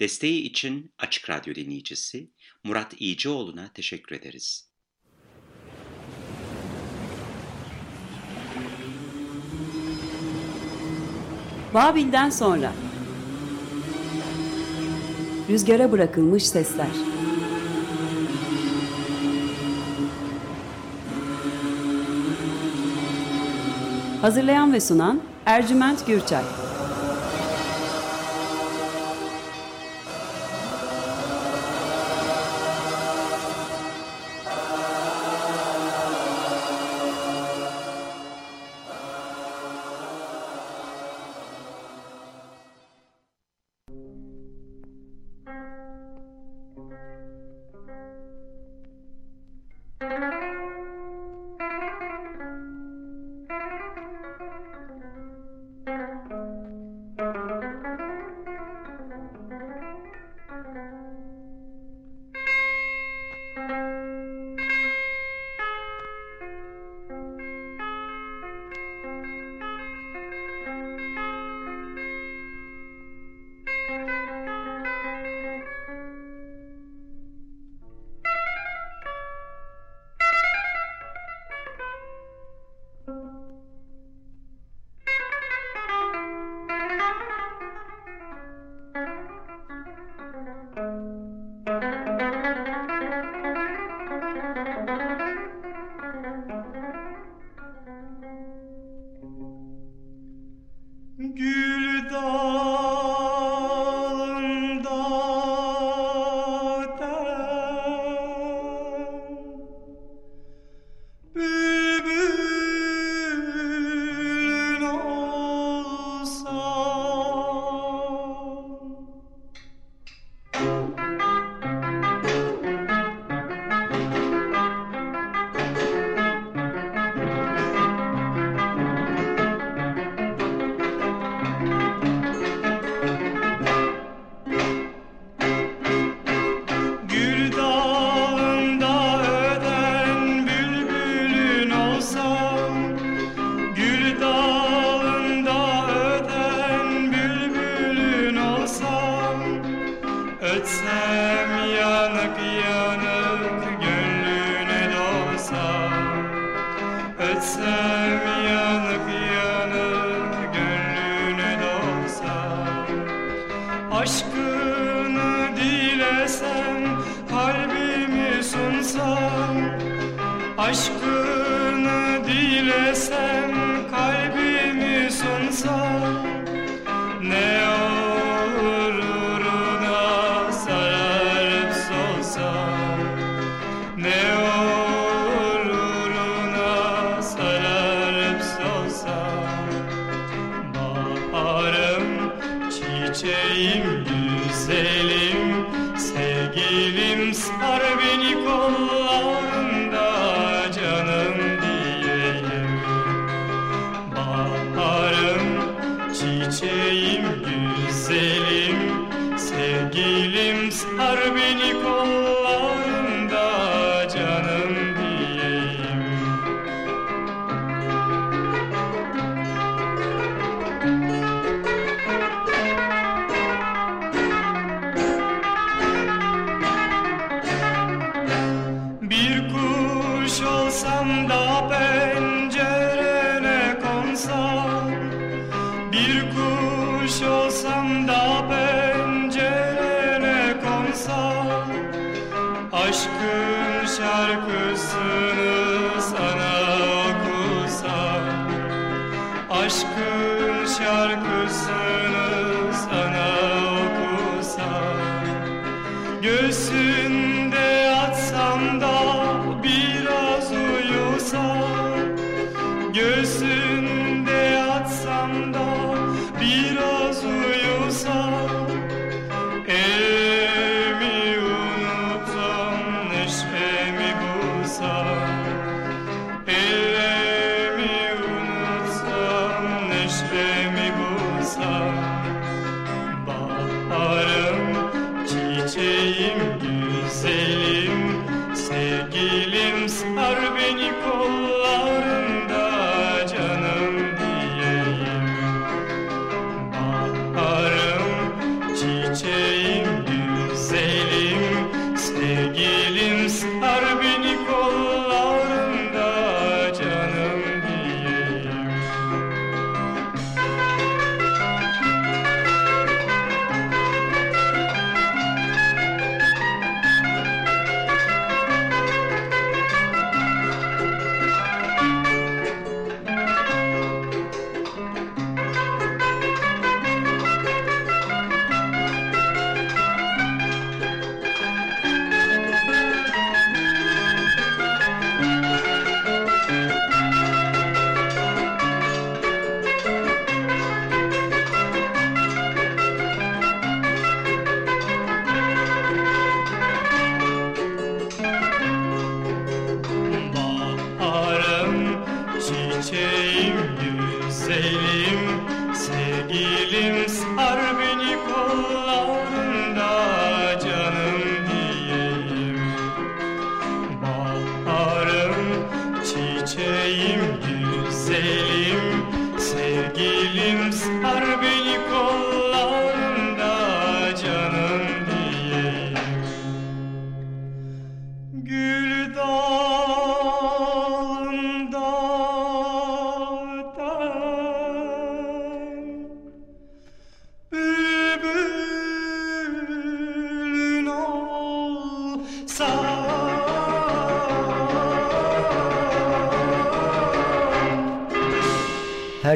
Desteği için Açık Radyo dinleyicisi Murat İyicioğlu'na teşekkür ederiz. Babil'den sonra. Rüzgara bırakılmış sesler. Hazırlayan ve sunan Ercüment Gürçay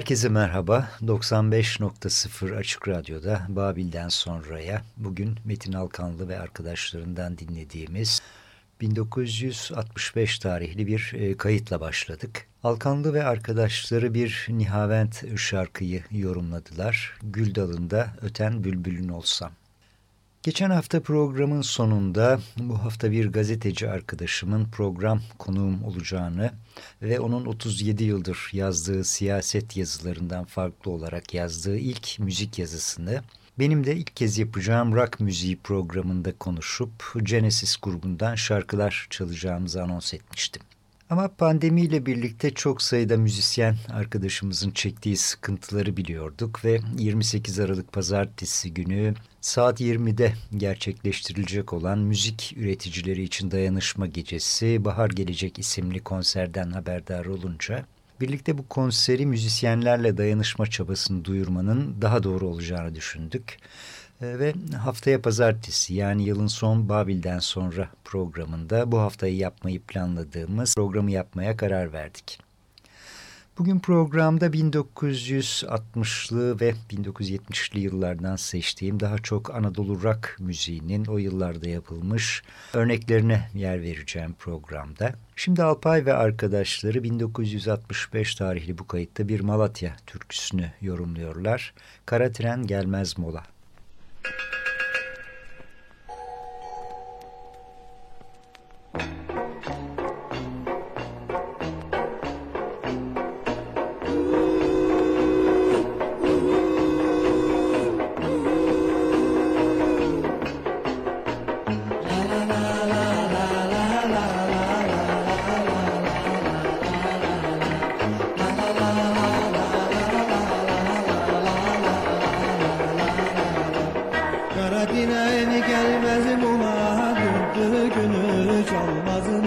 Herkese merhaba. 95.0 Açık Radyo'da Babil'den sonraya bugün Metin Alkanlı ve arkadaşlarından dinlediğimiz 1965 tarihli bir e, kayıtla başladık. Alkanlı ve arkadaşları bir Nihavent şarkıyı yorumladılar. Gül dalında öten bülbülün olsam. Geçen hafta programın sonunda bu hafta bir gazeteci arkadaşımın program konuğum olacağını ve onun 37 yıldır yazdığı siyaset yazılarından farklı olarak yazdığı ilk müzik yazısını benim de ilk kez yapacağım rock müziği programında konuşup Genesis grubundan şarkılar çalacağımızı anons etmiştim. Ama pandemiyle birlikte çok sayıda müzisyen arkadaşımızın çektiği sıkıntıları biliyorduk ve 28 Aralık Pazartesi günü saat 20'de gerçekleştirilecek olan müzik üreticileri için dayanışma gecesi Bahar Gelecek isimli konserden haberdar olunca birlikte bu konseri müzisyenlerle dayanışma çabasını duyurmanın daha doğru olacağını düşündük. Ee, ve haftaya pazartesi yani yılın son Babil'den sonra programında bu haftayı yapmayı planladığımız programı yapmaya karar verdik. Bugün programda 1960'lı ve 1970'li yıllardan seçtiğim daha çok Anadolu rock müziğinin o yıllarda yapılmış örneklerine yer vereceğim programda. Şimdi Alpay ve arkadaşları 1965 tarihli bu kayıtta bir Malatya türküsünü yorumluyorlar. Kara tren gelmez mola. you olmaz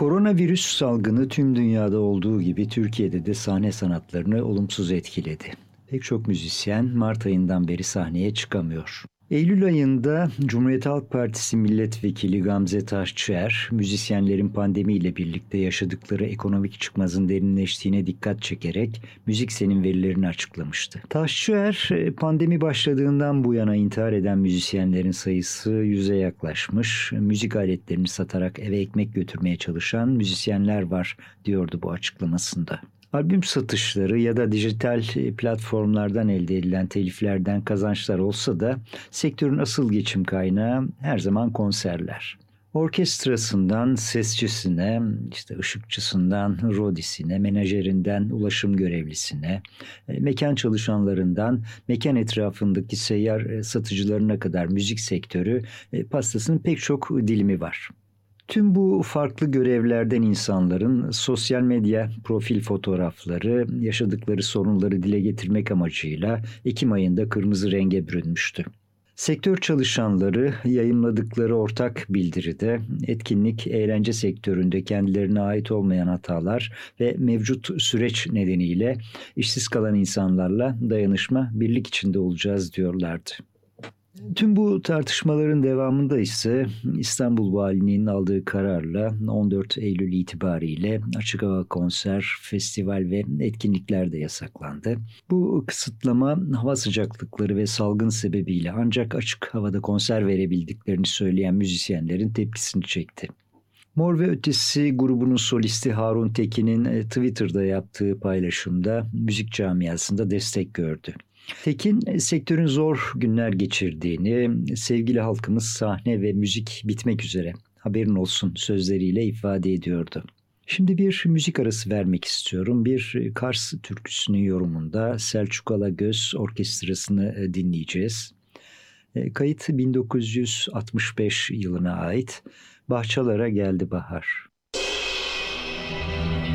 Koronavirüs salgını tüm dünyada olduğu gibi Türkiye'de de sahne sanatlarını olumsuz etkiledi. Pek çok müzisyen Mart ayından beri sahneye çıkamıyor. Eylül ayında Cumhuriyet Halk Partisi Milletvekili Gamze Taşçıer, müzisyenlerin pandemiyle birlikte yaşadıkları ekonomik çıkmazın derinleştiğine dikkat çekerek müzik senin verilerini açıklamıştı. Taşçıer, e, pandemi başladığından bu yana intihar eden müzisyenlerin sayısı yüze yaklaşmış, müzik aletlerini satarak eve ekmek götürmeye çalışan müzisyenler var diyordu bu açıklamasında. Albüm satışları ya da dijital e, platformlardan elde edilen teliflerden kazançlar olsa da sektörün asıl geçim kaynağı her zaman konserler. Orkestrasından sesçisine, işte ışıkçısından rodisine, menajerinden ulaşım görevlisine, e, mekan çalışanlarından mekan etrafındaki seyyar e, satıcılarına kadar müzik sektörü pastasının pek çok dilimi var. Tüm bu farklı görevlerden insanların sosyal medya profil fotoğrafları yaşadıkları sorunları dile getirmek amacıyla Ekim ayında kırmızı renge bürünmüştü. Sektör çalışanları yayımladıkları ortak bildiride etkinlik eğlence sektöründe kendilerine ait olmayan hatalar ve mevcut süreç nedeniyle işsiz kalan insanlarla dayanışma birlik içinde olacağız diyorlardı. Tüm bu tartışmaların devamında ise İstanbul Valiliğinin aldığı kararla 14 Eylül itibariyle açık hava konser, festival ve etkinlikler de yasaklandı. Bu kısıtlama hava sıcaklıkları ve salgın sebebiyle ancak açık havada konser verebildiklerini söyleyen müzisyenlerin tepkisini çekti. Mor ve Ötesi grubunun solisti Harun Tekin'in e, Twitter'da yaptığı paylaşımda müzik camiasında destek gördü. Tekin e, sektörün zor günler geçirdiğini, sevgili halkımız sahne ve müzik bitmek üzere haberin olsun sözleriyle ifade ediyordu. Şimdi bir müzik arası vermek istiyorum. Bir e, Kars türküsünün yorumunda Selçuk Alagöz orkestrasını e, dinleyeceğiz. Kayıt 1965 yılına ait. Bahçalara geldi bahar. Acelen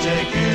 take it.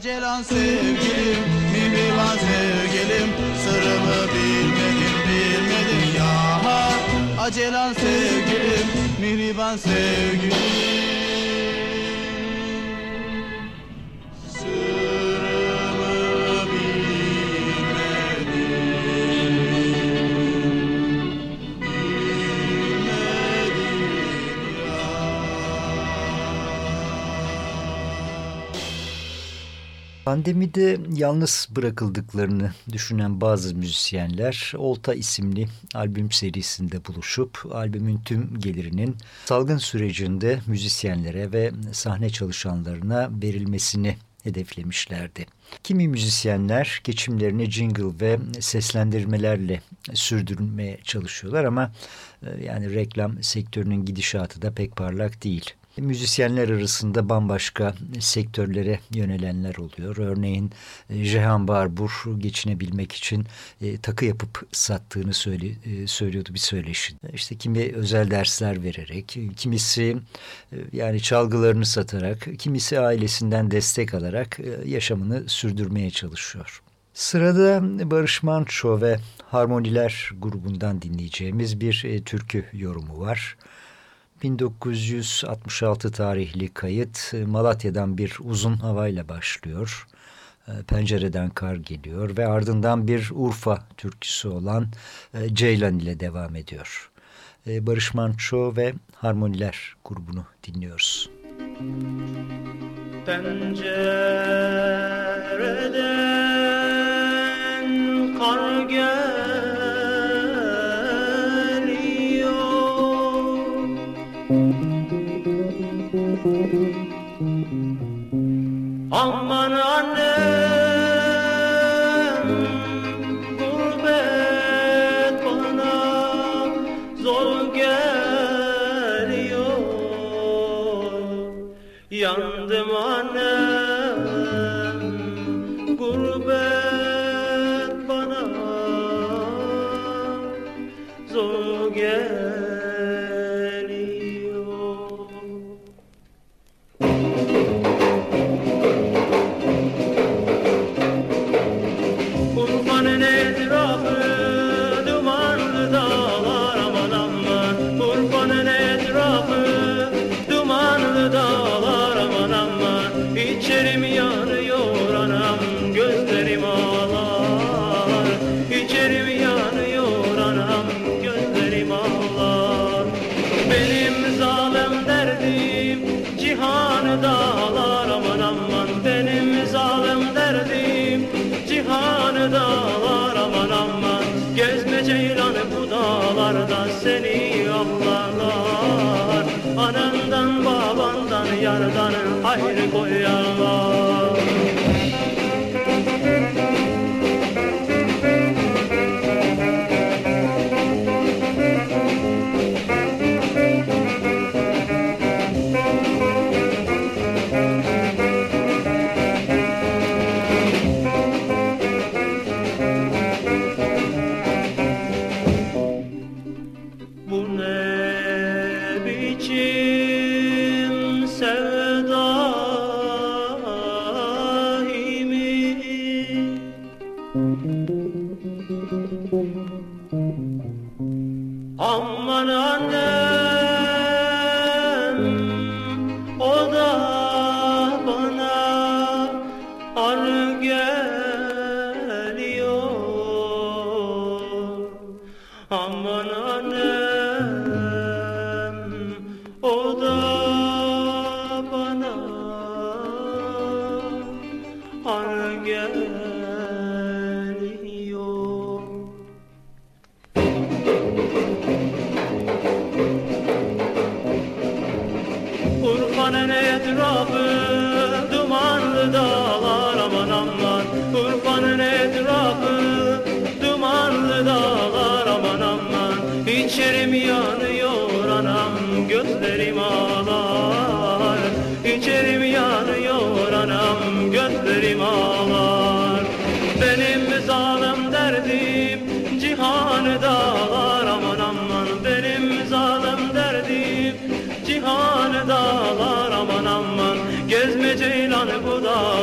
Acelan sevgilim, mihriban sevgilim Sırrımı bilmedim, bilmedim ya. Acelan sevgilim, mihriban sevgilim Pandemide yalnız bırakıldıklarını düşünen bazı müzisyenler Olta isimli albüm serisinde buluşup albümün tüm gelirinin salgın sürecinde müzisyenlere ve sahne çalışanlarına verilmesini hedeflemişlerdi. Kimi müzisyenler geçimlerini jingle ve seslendirmelerle sürdürmeye çalışıyorlar ama e, yani reklam sektörünün gidişatı da pek parlak değil. Müzisyenler arasında bambaşka sektörlere yönelenler oluyor. Örneğin e, Jehan Barbur geçinebilmek için e, takı yapıp sattığını söyle, e, söylüyordu bir söyleşi. İşte kimi özel dersler vererek, kimisi yani çalgılarını satarak, kimisi ailesinden destek alarak yaşamını sürdürmeye çalışıyor. Sırada Barış Manço ve Harmoniler grubundan dinleyeceğimiz bir türkü yorumu var. 1966 tarihli kayıt e, Malatya'dan bir uzun havayla başlıyor. E, pencereden kar geliyor ve ardından bir Urfa türküsü olan e, Ceylan ile devam ediyor. Barış Manço ve Harmoniler grubunu dinliyoruz. Pencereden kar geliyor Aman anne ayrı koyarlar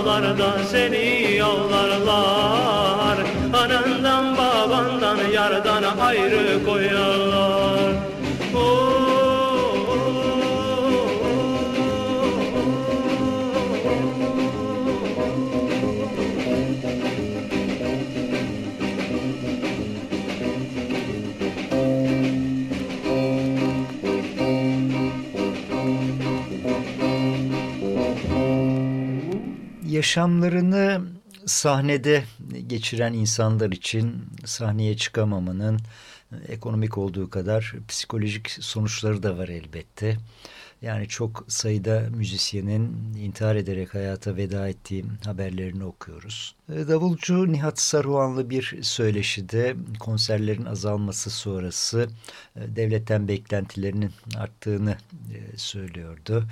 dağlarda seni yollarlar. Anandan babandan yardan ayrı koyarlar yaşamlarını sahnede geçiren insanlar için sahneye çıkamamanın ekonomik olduğu kadar psikolojik sonuçları da var elbette. Yani çok sayıda müzisyenin intihar ederek hayata veda ettiği haberlerini okuyoruz. Davulcu Nihat Saruhanlı bir söyleşide konserlerin azalması sonrası devletten beklentilerinin arttığını söylüyordu.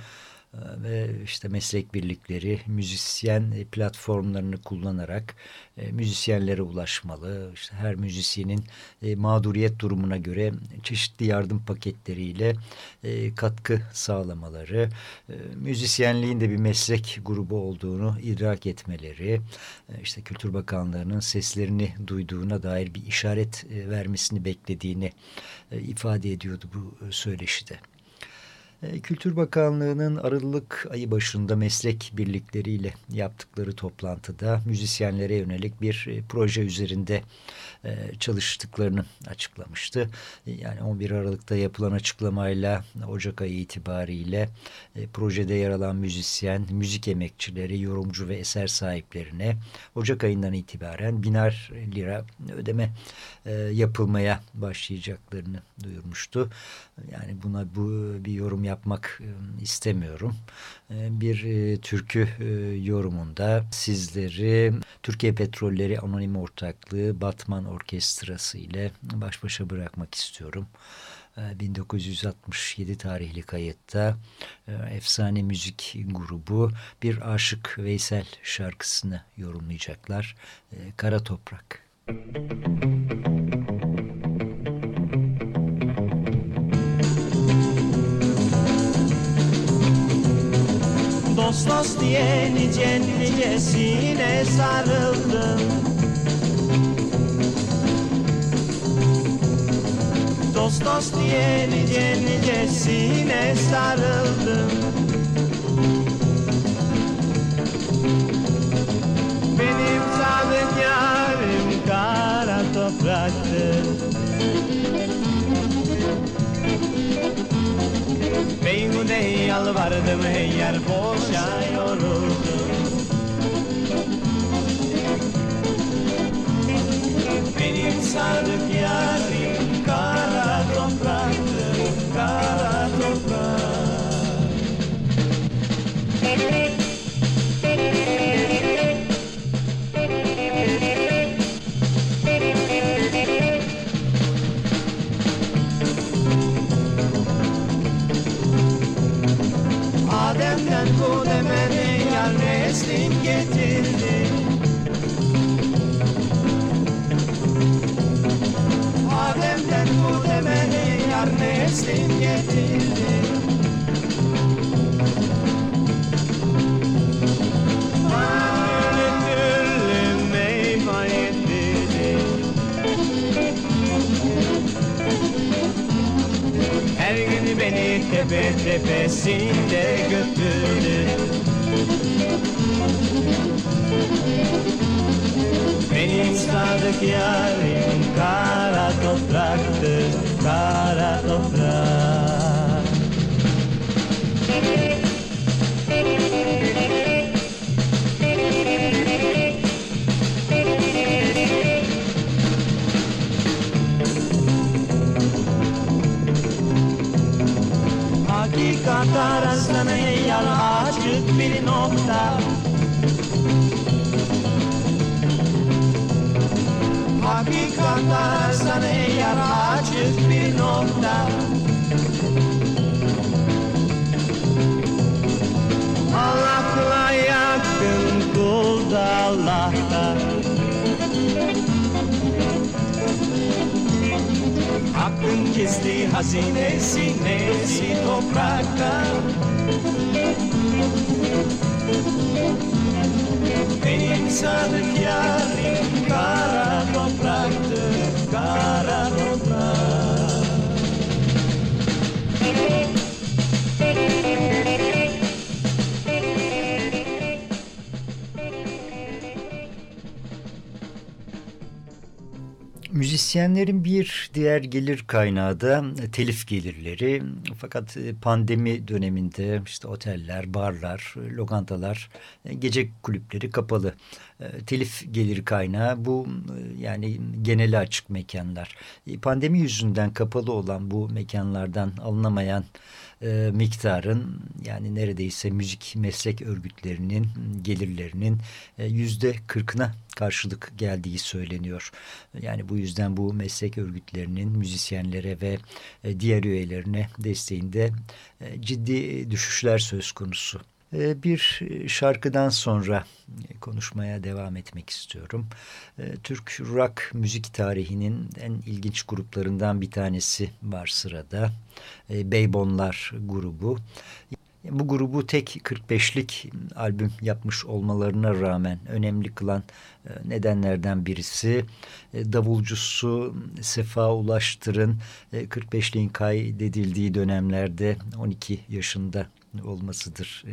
Ve işte meslek birlikleri müzisyen platformlarını kullanarak e, müzisyenlere ulaşmalı. İşte her müzisyenin e, mağduriyet durumuna göre çeşitli yardım paketleriyle e, katkı sağlamaları, müzisyenliğin de bir meslek grubu olduğunu idrak etmeleri, işte Kültür Bakanlığı'nın seslerini duyduğuna dair bir işaret vermesini beklediğini ifade ediyordu bu söyleşide. E, Kültür Bakanlığı'nın Aralık ayı başında meslek birlikleriyle yaptıkları toplantıda müzisyenlere yönelik bir e, proje üzerinde e, çalıştıklarını açıklamıştı. Yani 11 Aralık'ta yapılan açıklamayla Ocak ayı itibariyle projede yer alan müzisyen, müzik emekçileri, yorumcu ve eser sahiplerine Ocak ayından itibaren biner lira ödeme yapılmaya başlayacaklarını duyurmuştu. Yani buna bu bir yorum yapmak istemiyorum. Bir türkü yorumunda sizleri Türkiye Petrolleri Anonim Ortaklığı Batman Orkestrası ile baş başa bırakmak istiyorum. 1967 tarihli kayıtta efsane müzik grubu bir Aşık Veysel şarkısını yorumlayacaklar. Kara Toprak. Müzik Dost dost diye nice nicesine sarıldım. Dost dost diye nice nicesine sarıldım. Benim Beyhude yalvardım hey yer boşa yoruldum Benim sadık yarim tepe tepesinde götürdü. Benim sadık yarim kara topraktı Kara toprak Hakikat arasına yar açık bir nokta. Hakikat arasına yar açık bir nokta. Allah'la yakın kul Allah'ta Hakkın gizli hazinesi nesi toprakta Benim sadık yarim kara topraktı Kara toprak Müzisyenlerin bir diğer gelir kaynağı da telif gelirleri. Fakat e, pandemi döneminde işte oteller, barlar, lokantalar, e, gece kulüpleri kapalı. E, telif gelir kaynağı bu yani geneli açık mekanlar. Pandemi yüzünden kapalı olan bu mekanlardan alınamayan e, miktarın yani neredeyse müzik meslek örgütlerinin gelirlerinin e, yüzde kırkına karşılık geldiği söyleniyor. Yani bu yüzden bu meslek örgütlerinin müzisyenlere ve e, diğer üyelerine desteğinde e, ciddi düşüşler söz konusu. E, bir şarkıdan sonra konuşmaya devam etmek istiyorum. E, Türk rock müzik tarihinin en ilginç gruplarından bir tanesi var sırada. E, Beybonlar grubu. Bu grubu tek 45'lik albüm yapmış olmalarına rağmen önemli kılan nedenlerden birisi davulcusu Sefa Ulaştır'ın 45'liğin kaydedildiği dönemlerde 12 yaşında olmasıdır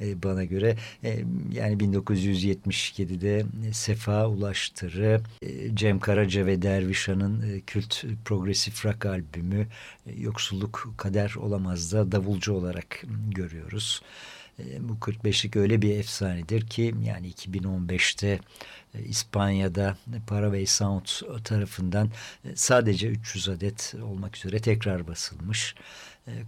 e, e, bana göre. E, yani 1977'de Sefa Ulaştır'ı, Cem Karaca ve Dervişan'ın kült progresif rock albümü Yoksulluk Kader Olamaz da davulcu olarak görüyoruz. Bu 45'lik öyle bir efsanedir ki yani 2015'te e, İspanya'da Paraway Sound tarafından sadece 300 adet olmak üzere tekrar basılmış.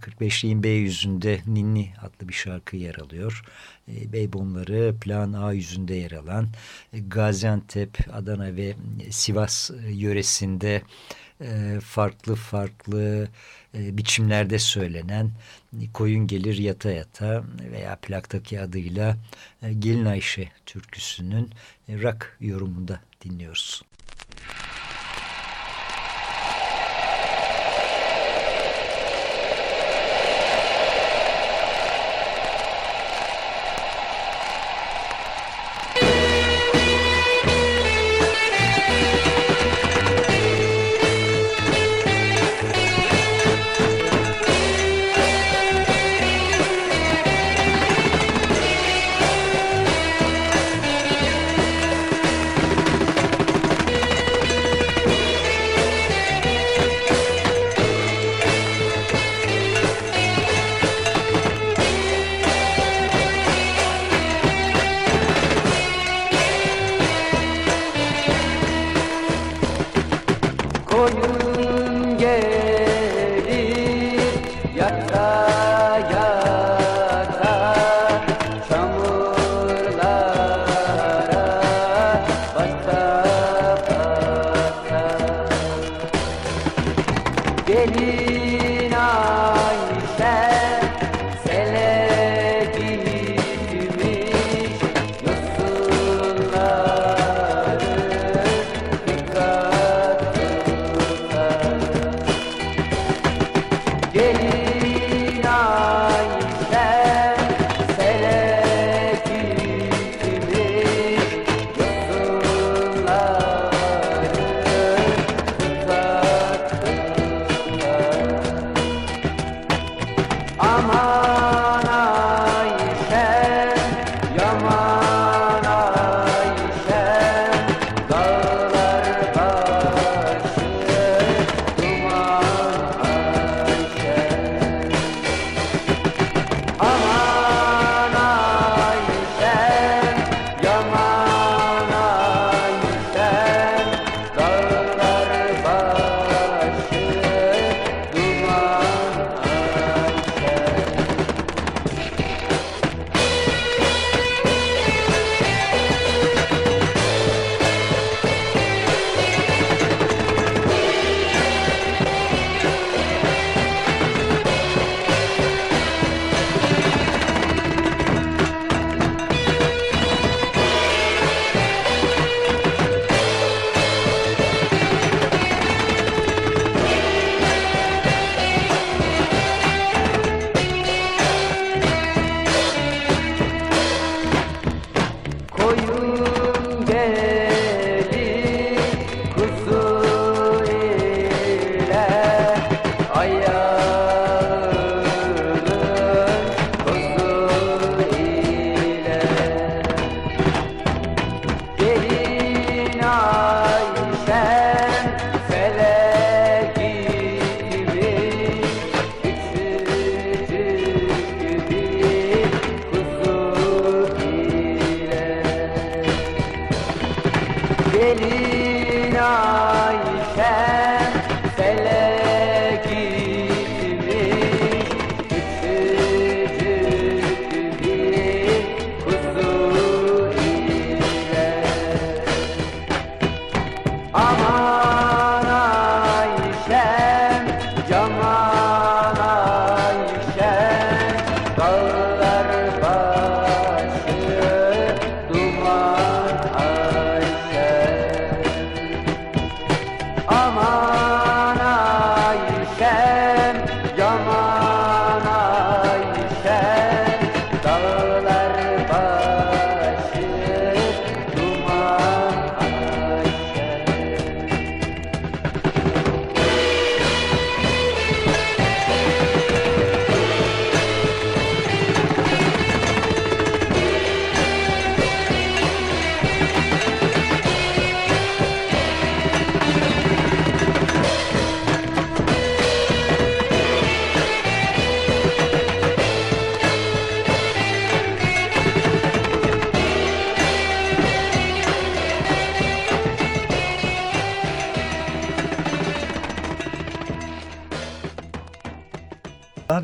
45'liğin B yüzünde Ninni adlı bir şarkı yer alıyor. Beybonları plan A yüzünde yer alan Gaziantep, Adana ve Sivas yöresinde farklı farklı biçimlerde söylenen Koyun Gelir Yata Yata veya plaktaki adıyla Gelin Ayşe türküsünün rock yorumunda dinliyoruz.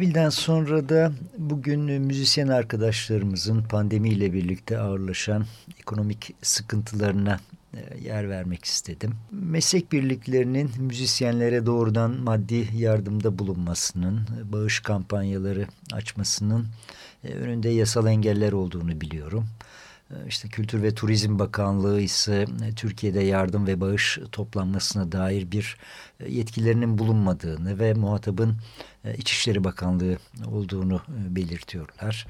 Babil'den sonra da bugün müzisyen arkadaşlarımızın pandemiyle birlikte ağırlaşan ekonomik sıkıntılarına e, yer vermek istedim. Meslek birliklerinin müzisyenlere doğrudan maddi yardımda bulunmasının, bağış kampanyaları açmasının e, önünde yasal engeller olduğunu biliyorum. E, işte Kültür ve Turizm Bakanlığı ise Türkiye'de yardım ve bağış toplanmasına dair bir yetkilerinin bulunmadığını ve muhatabın İçişleri Bakanlığı olduğunu belirtiyorlar.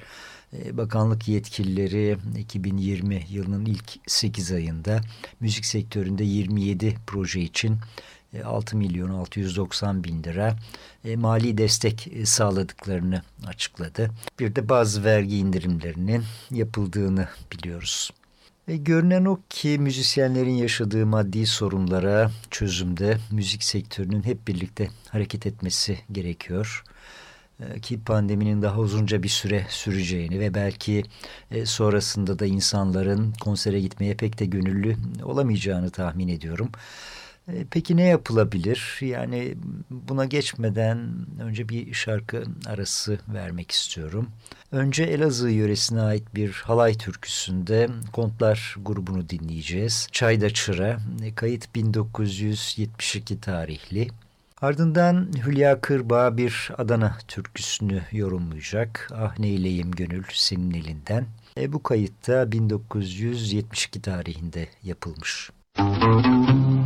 Ee, bakanlık yetkilileri 2020 yılının ilk 8 ayında müzik sektöründe 27 proje için 6 e, milyon 690 bin lira e, mali destek e, sağladıklarını açıkladı. Bir de bazı vergi indirimlerinin yapıldığını biliyoruz. Ve görünen o ki müzisyenlerin yaşadığı maddi sorunlara çözümde müzik sektörünün hep birlikte hareket etmesi gerekiyor. E, ki pandeminin daha uzunca bir süre süreceğini ve belki e, sonrasında da insanların konsere gitmeye pek de gönüllü olamayacağını tahmin ediyorum. E, peki ne yapılabilir? Yani buna geçmeden önce bir şarkı arası vermek istiyorum. Önce Elazığ yöresine ait bir halay türküsünde Kontlar grubunu dinleyeceğiz. Çayda Çıra, kayıt 1972 tarihli. Ardından Hülya Kırbağ bir Adana türküsünü yorumlayacak. Ah neyleyim gönül senin elinden. E, bu kayıtta 1972 tarihinde yapılmış. Müzik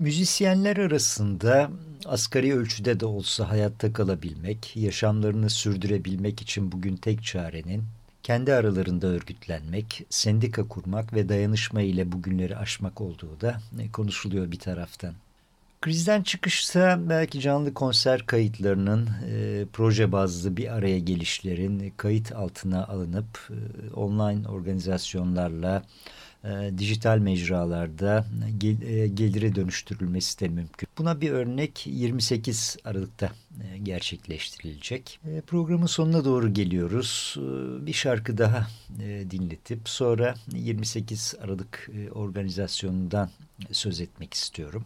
Müzisyenler arasında asgari ölçüde de olsa hayatta kalabilmek, yaşamlarını sürdürebilmek için bugün tek çarenin kendi aralarında örgütlenmek, sendika kurmak ve dayanışma ile bugünleri aşmak olduğu da e, konuşuluyor bir taraftan. Krizden çıkışta belki canlı konser kayıtlarının e, proje bazlı bir araya gelişlerin kayıt altına alınıp e, online organizasyonlarla e, dijital mecralarda gel, e, gelire dönüştürülmesi de mümkün. Buna bir örnek 28 Aralık'ta e, gerçekleştirilecek. E, programın sonuna doğru geliyoruz. E, bir şarkı daha e, dinletip sonra 28 Aralık e, organizasyonundan söz etmek istiyorum.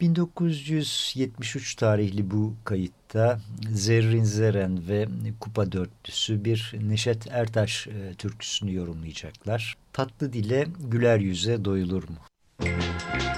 1973 tarihli bu kayıtta Zerrin Zeren ve Kupa Dörtlüsü bir Neşet Ertaş e, türküsünü yorumlayacaklar. Tatlı dile güler yüze doyulur mu? Gönül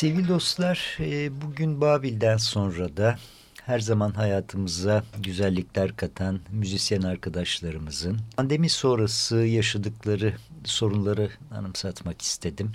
Sevgili dostlar, e, bugün Babil'den sonra da her zaman hayatımıza güzellikler katan müzisyen arkadaşlarımızın pandemi sonrası yaşadıkları sorunları anımsatmak istedim.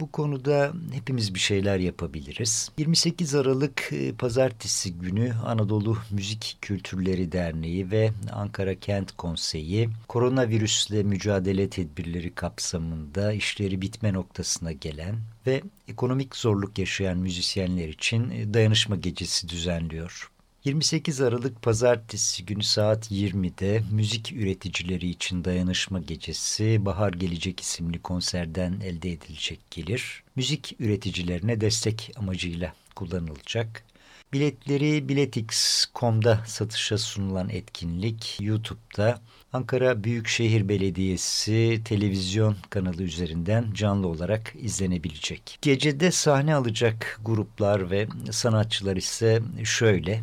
Bu konuda hepimiz bir şeyler yapabiliriz. 28 Aralık e, Pazartesi günü Anadolu Müzik Kültürleri Derneği ve Ankara Kent Konseyi koronavirüsle mücadele tedbirleri kapsamında işleri bitme noktasına gelen ve ekonomik zorluk yaşayan müzisyenler için e, dayanışma gecesi düzenliyor. 28 Aralık Pazartesi günü saat 20'de müzik üreticileri için dayanışma gecesi Bahar Gelecek isimli konserden elde edilecek gelir. Müzik üreticilerine destek amacıyla kullanılacak. Biletleri biletix.com'da satışa sunulan etkinlik YouTube'da Ankara Büyükşehir Belediyesi televizyon kanalı üzerinden canlı olarak izlenebilecek. Gecede sahne alacak gruplar ve sanatçılar ise şöyle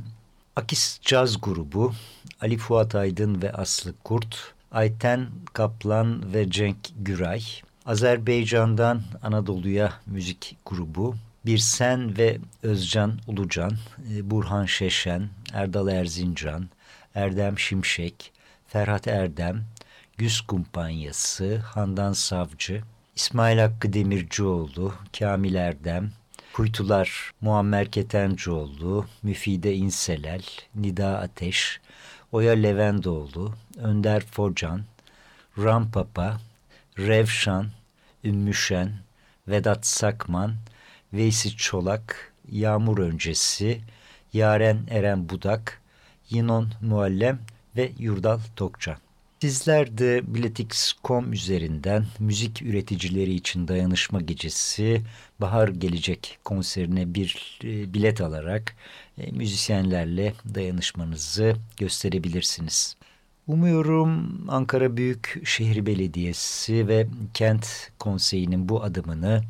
Akis Caz Grubu, Ali Fuat Aydın ve Aslı Kurt, Ayten Kaplan ve Cenk Güray, Azerbaycan'dan Anadolu'ya müzik grubu, Birsen ve Özcan Ulucan, e, Burhan Şeşen, Erdal Erzincan, Erdem Şimşek, Ferhat Erdem, Güz Kumpanyası, Handan Savcı, İsmail Hakkı Demircioğlu, Kamil Erdem, Kuytular Muammer Ketencoğlu, Müfide İnselel, Nida Ateş, Oya Levendoğlu, Önder Focan, Rampapa, Revşan, Ümmüşen, Vedat Sakman, Veysi Çolak, Yağmur Öncesi, Yaren Eren Budak, Yinon Muallem ve Yurdal Tokcan. Sizler de Biletix.com üzerinden müzik üreticileri için dayanışma gecesi Bahar Gelecek konserine bir e, bilet alarak e, müzisyenlerle dayanışmanızı gösterebilirsiniz. Umuyorum Ankara Büyükşehir Belediyesi ve Kent Konseyi'nin bu adımını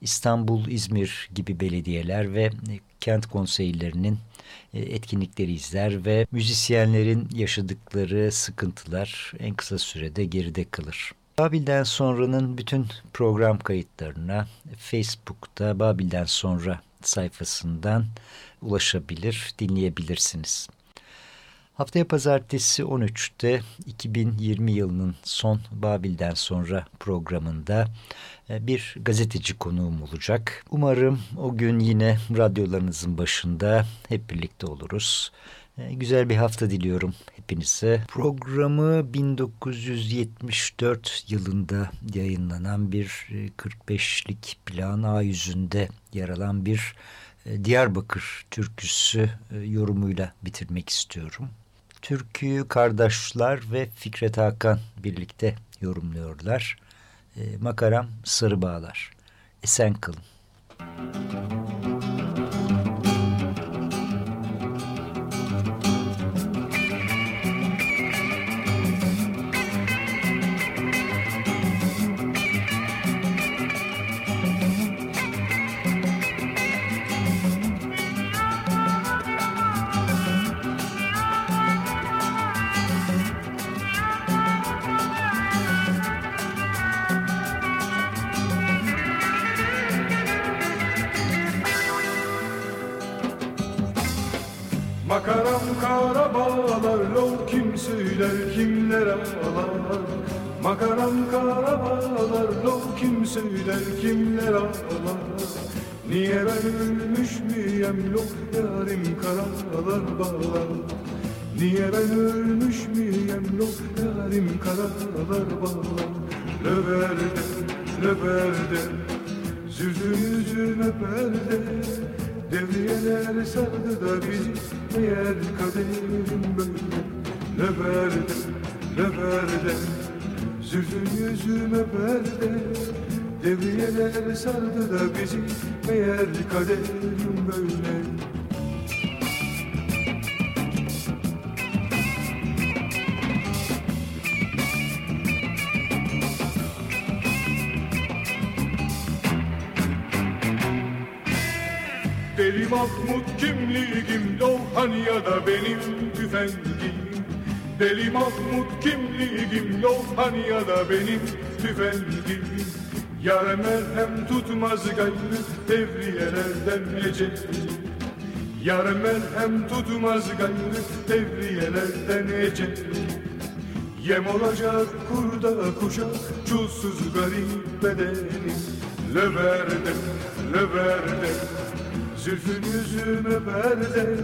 İstanbul, İzmir gibi belediyeler ve kent konseylerinin e, etkinlikleri izler ve müzisyenlerin yaşadıkları sıkıntılar en kısa sürede geride kalır. Babil'den sonranın bütün program kayıtlarına Facebook'ta Babil'den sonra sayfasından ulaşabilir, dinleyebilirsiniz. Haftaya pazartesi 13'te 2020 yılının son Babil'den sonra programında e, bir gazeteci konuğum olacak. Umarım o gün yine radyolarınızın başında hep birlikte oluruz. E, güzel bir hafta diliyorum hepinize. Programı 1974 yılında yayınlanan bir 45'lik e, plan A yüzünde yer alan bir Diyarbakır türküsü yorumuyla bitirmek istiyorum. Türküyü kardeşler ve Fikret Hakan birlikte yorumluyorlar. E, makaram Sarı Bağlar. Esen kalın. Makaram kara bağlar lo kim söyler kimler ağlar? Makaram kara bağlar lo kim söyler kimler ağlar? Niye ben ölmüş müyem lo yarim karalar bağlar? Niye ben ölmüş müyem lo yarim karalar bağlar? Löberde löberde Zülfü yüzüme perde Devriyeler sardı da bizi Meğer kaderim böyle Löberde, löberde Zülfün yüzüme perde Devriyeler sardı da bizi. Meğer kaderim böyle tüfengim Deli Mahmut kimliğim Loğhanya'da benim tüfengim. Yar merhem tutmaz gayrı devriyelerden eceli Yar merhem tutmaz gayrı devriyelerden eceli Yem olacak kurda kuşa çulsuz garip bedeni Löverdim, löverdim Zülfün yüzüme perde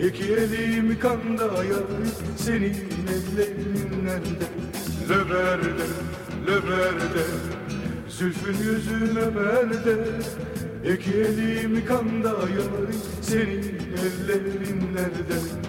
İki elim kanda yar Senin ellerin nerede? Löverdim, löverdim Zülfün yüzüme perde İki elim kanda yar Senin ellerin nerede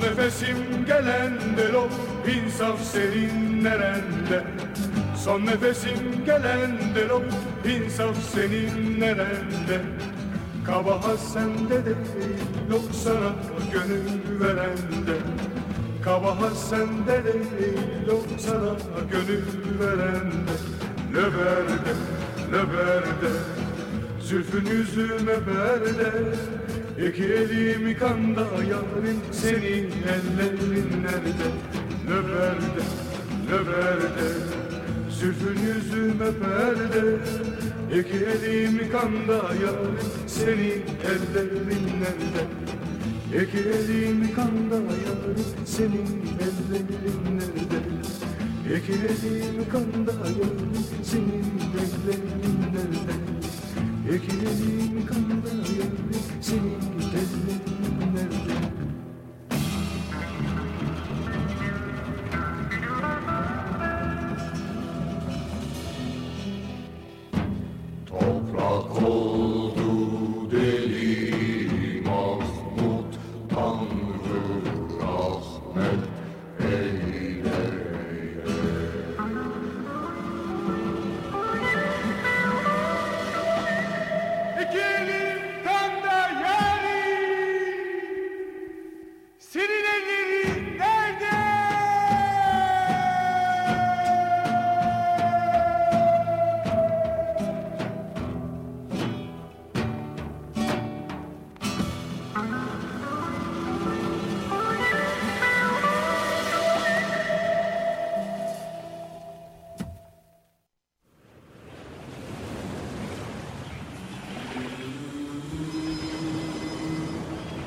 Son nefesim gelen delo insaf senin nerende? Son nefesim gelen delo insaf senin nerende? Kabahat sende değil yok sana gönül verende. Kabahat sende değil yok sana gönül verende. Löberde, löberde Zülfün yüzüme perde İki elim kanda yarim Senin ellerin nerede? Löberde, löberde Zülfün yüzüme perde İki elim kanda yarim Senin ellerin nerede? İki elim kanda yarim Senin ellerin nerede? İki elim kanda yarim Senin ellerin nerede? İki kanda yarim Senin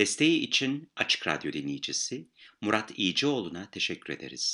Desteği için Açık Radyo dinleyicisi Murat İyicioğlu'na teşekkür ederiz.